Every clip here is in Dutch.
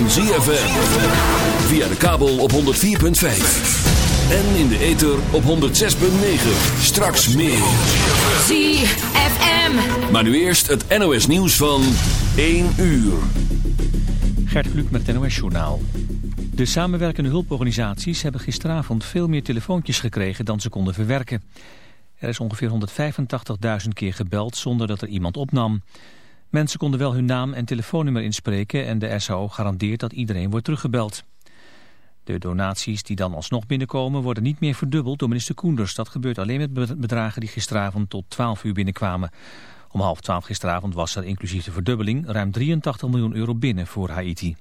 Van ZFM. Via de kabel op 104.5. En in de ether op 106.9. Straks meer. ZFM. Maar nu eerst het NOS nieuws van 1 uur. Gert Kluk met het NOS Journaal. De samenwerkende hulporganisaties hebben gisteravond veel meer telefoontjes gekregen dan ze konden verwerken. Er is ongeveer 185.000 keer gebeld zonder dat er iemand opnam. Mensen konden wel hun naam en telefoonnummer inspreken en de SAO garandeert dat iedereen wordt teruggebeld. De donaties die dan alsnog binnenkomen worden niet meer verdubbeld door minister Koenders. Dat gebeurt alleen met bedragen die gisteravond tot 12 uur binnenkwamen. Om half 12 gisteravond was er inclusief de verdubbeling ruim 83 miljoen euro binnen voor Haiti.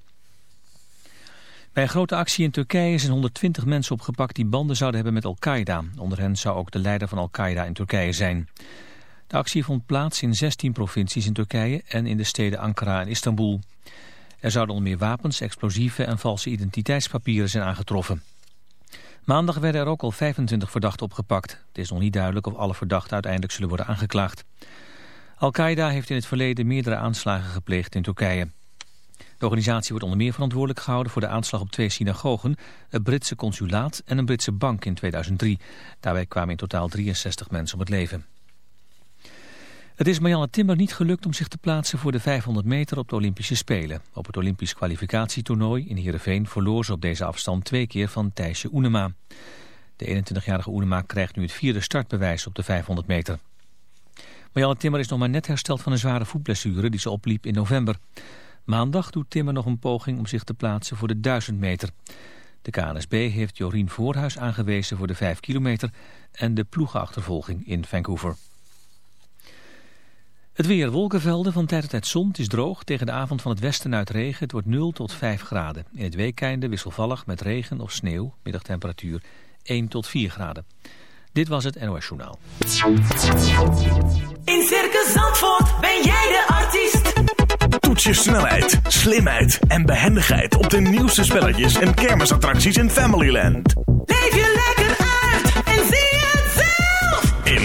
Bij een grote actie in Turkije zijn 120 mensen opgepakt die banden zouden hebben met Al-Qaeda. Onder hen zou ook de leider van Al-Qaeda in Turkije zijn. De actie vond plaats in 16 provincies in Turkije en in de steden Ankara en Istanbul. Er zouden onder meer wapens, explosieven en valse identiteitspapieren zijn aangetroffen. Maandag werden er ook al 25 verdachten opgepakt. Het is nog niet duidelijk of alle verdachten uiteindelijk zullen worden aangeklaagd. Al-Qaeda heeft in het verleden meerdere aanslagen gepleegd in Turkije. De organisatie wordt onder meer verantwoordelijk gehouden voor de aanslag op twee synagogen, het Britse consulaat en een Britse bank in 2003. Daarbij kwamen in totaal 63 mensen om het leven. Het is Marianne Timmer niet gelukt om zich te plaatsen voor de 500 meter op de Olympische Spelen. Op het Olympisch kwalificatietoernooi in Heerenveen verloor ze op deze afstand twee keer van Thijsje Oenema. De 21-jarige Oenema krijgt nu het vierde startbewijs op de 500 meter. Marianne Timmer is nog maar net hersteld van een zware voetblessure die ze opliep in november. Maandag doet Timmer nog een poging om zich te plaatsen voor de 1000 meter. De KNSB heeft Jorien Voorhuis aangewezen voor de 5 kilometer en de ploegenachtervolging in Vancouver. Het weer wolkenvelden van tijd tot tijd zon. Het is droog. Tegen de avond van het westen uit regen. Het wordt 0 tot 5 graden. In het weekende wisselvallig met regen of sneeuw. Middagtemperatuur 1 tot 4 graden. Dit was het NOS Journaal. In Circus Zandvoort ben jij de artiest. Toets je snelheid, slimheid en behendigheid op de nieuwste spelletjes en kermisattracties in Familyland. Leef je lekker uit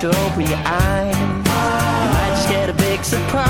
to open your eyes. You might just get a big surprise.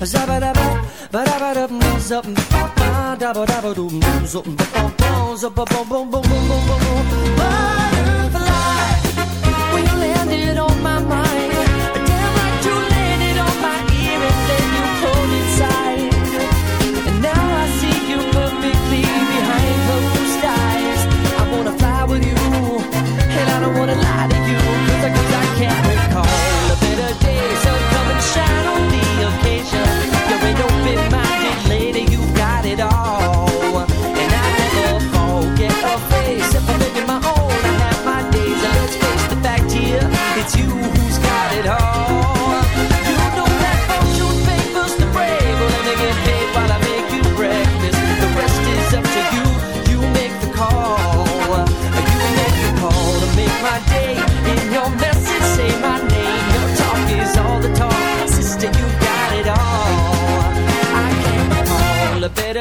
Zabba dabba, ba ba ba ba. Butterfly, when you landed on my mind.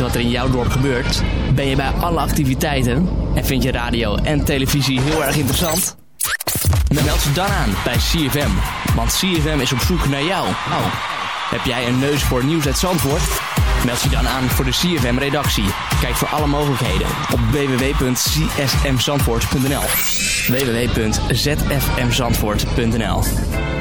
wat er in jouw dorp gebeurt? Ben je bij alle activiteiten? En vind je radio en televisie heel erg interessant? Meld je dan aan bij CFM, want CFM is op zoek naar jou. Oh. Heb jij een neus voor nieuws uit Zandvoort? Meld je dan aan voor de CFM-redactie. Kijk voor alle mogelijkheden op www.csmzandvoort.nl www.zfmzandvoort.nl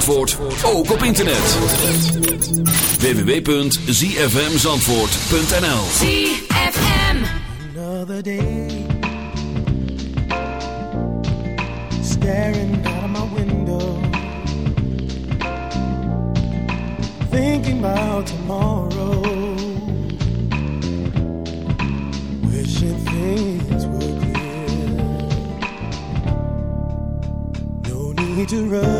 Zandvoort, ook op internet. www.zfmzandvoort.nl ZFM. Another day, staring out of my window, thinking about tomorrow, wishing things were clear. No need to rush.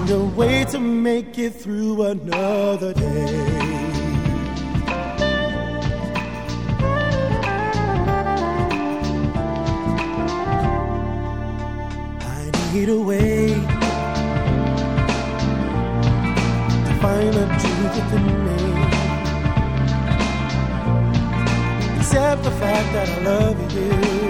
find a way to make it through another day. I need a way to find the truth within me. Accept the fact that I love you.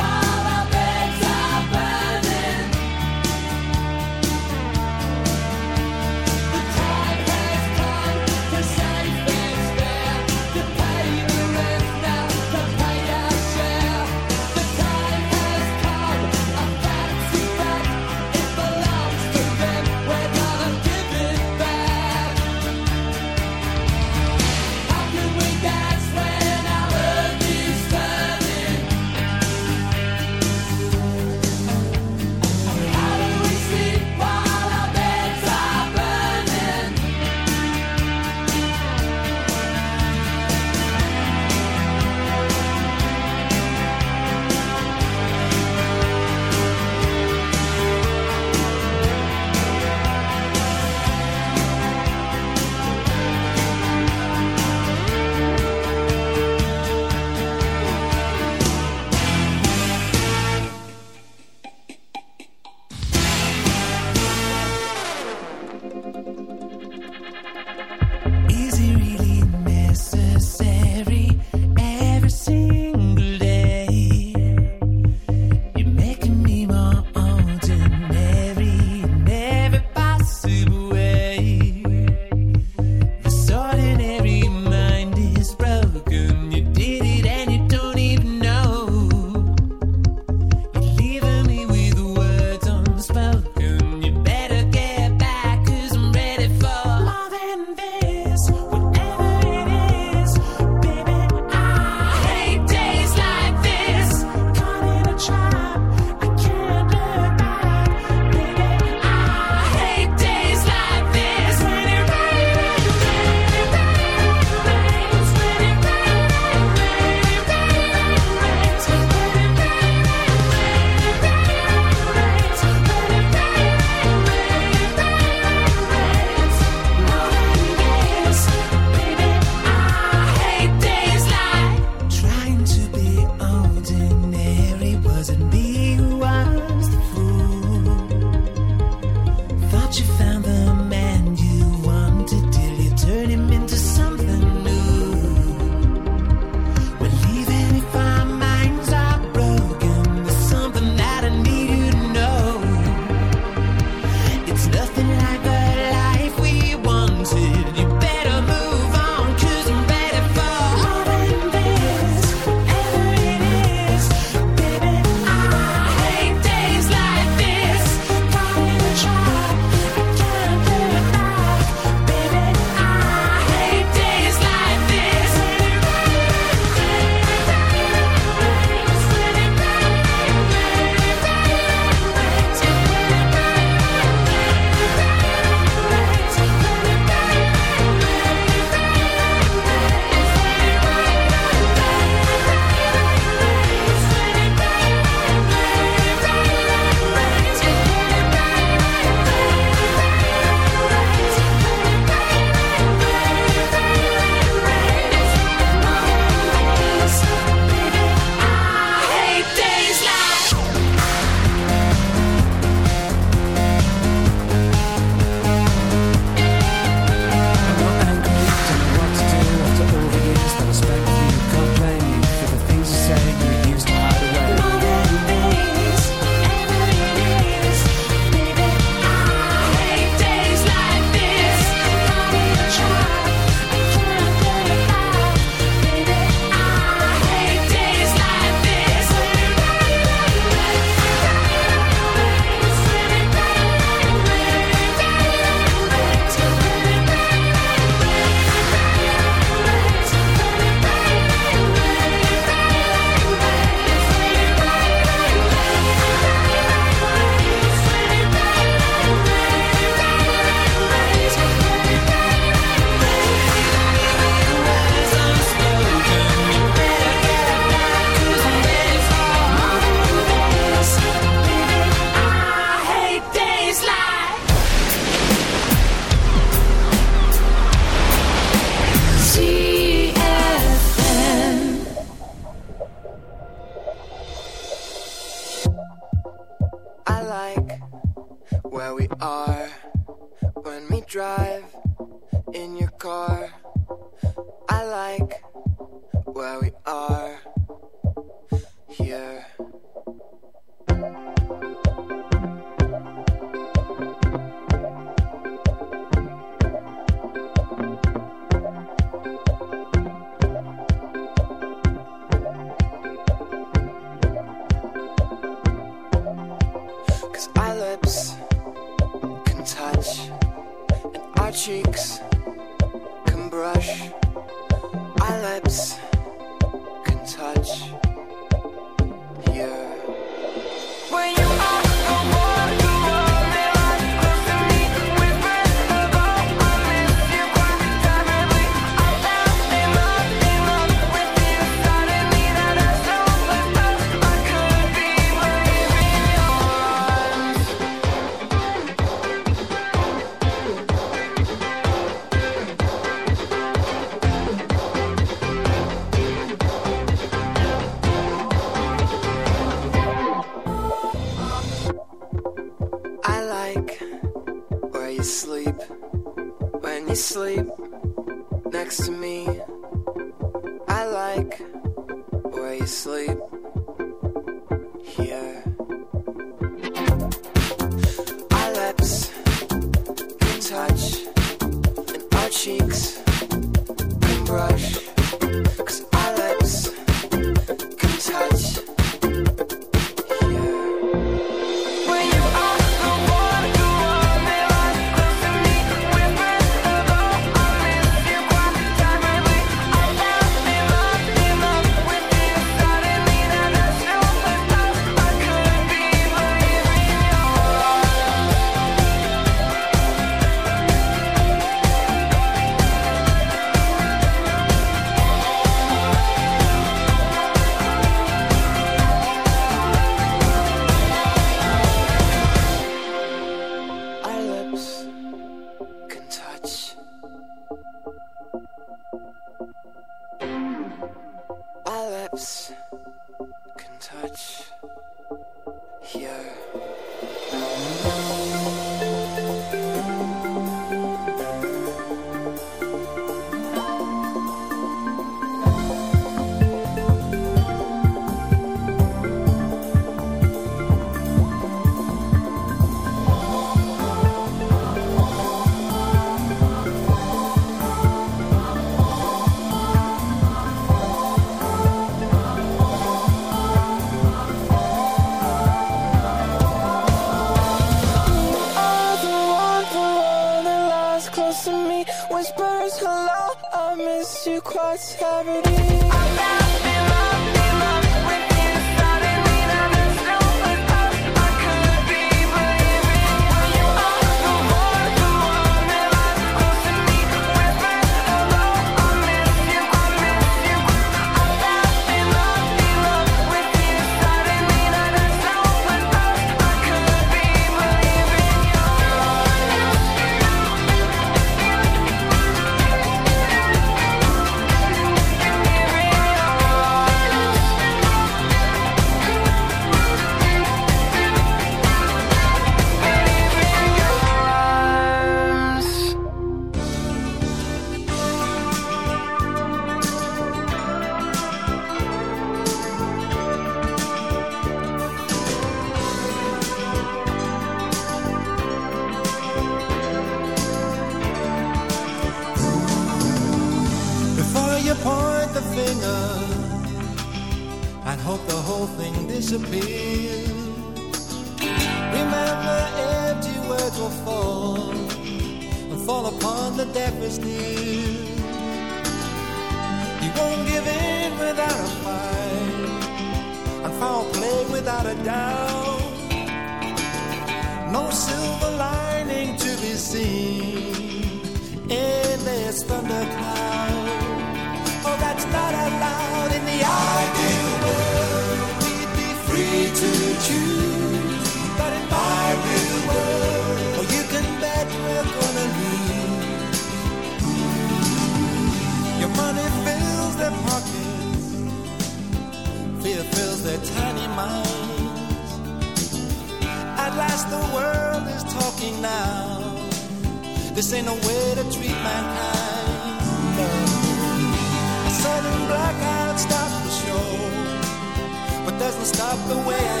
doesn't stop the way I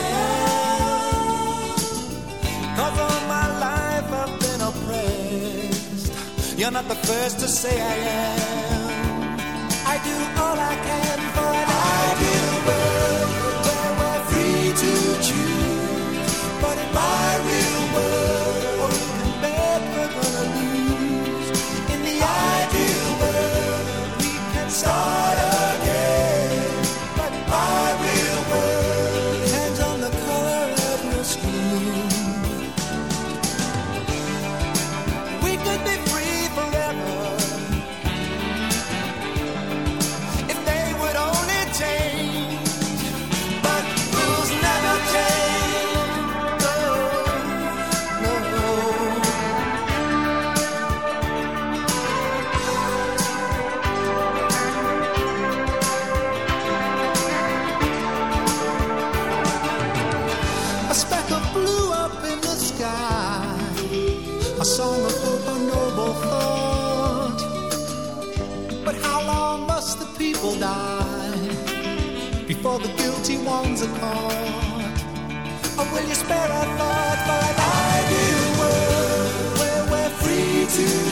am. all my life I've been oppressed, you're not the first to say I am. to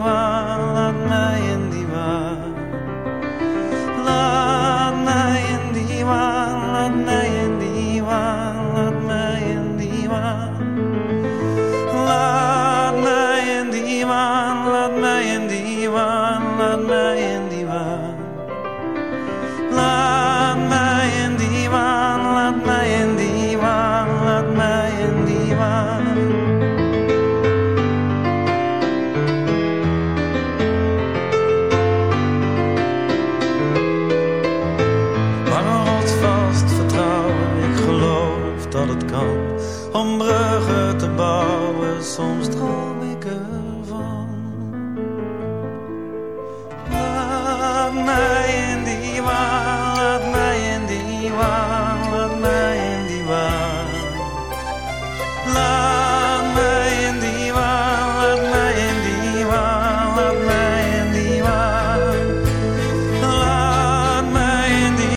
one.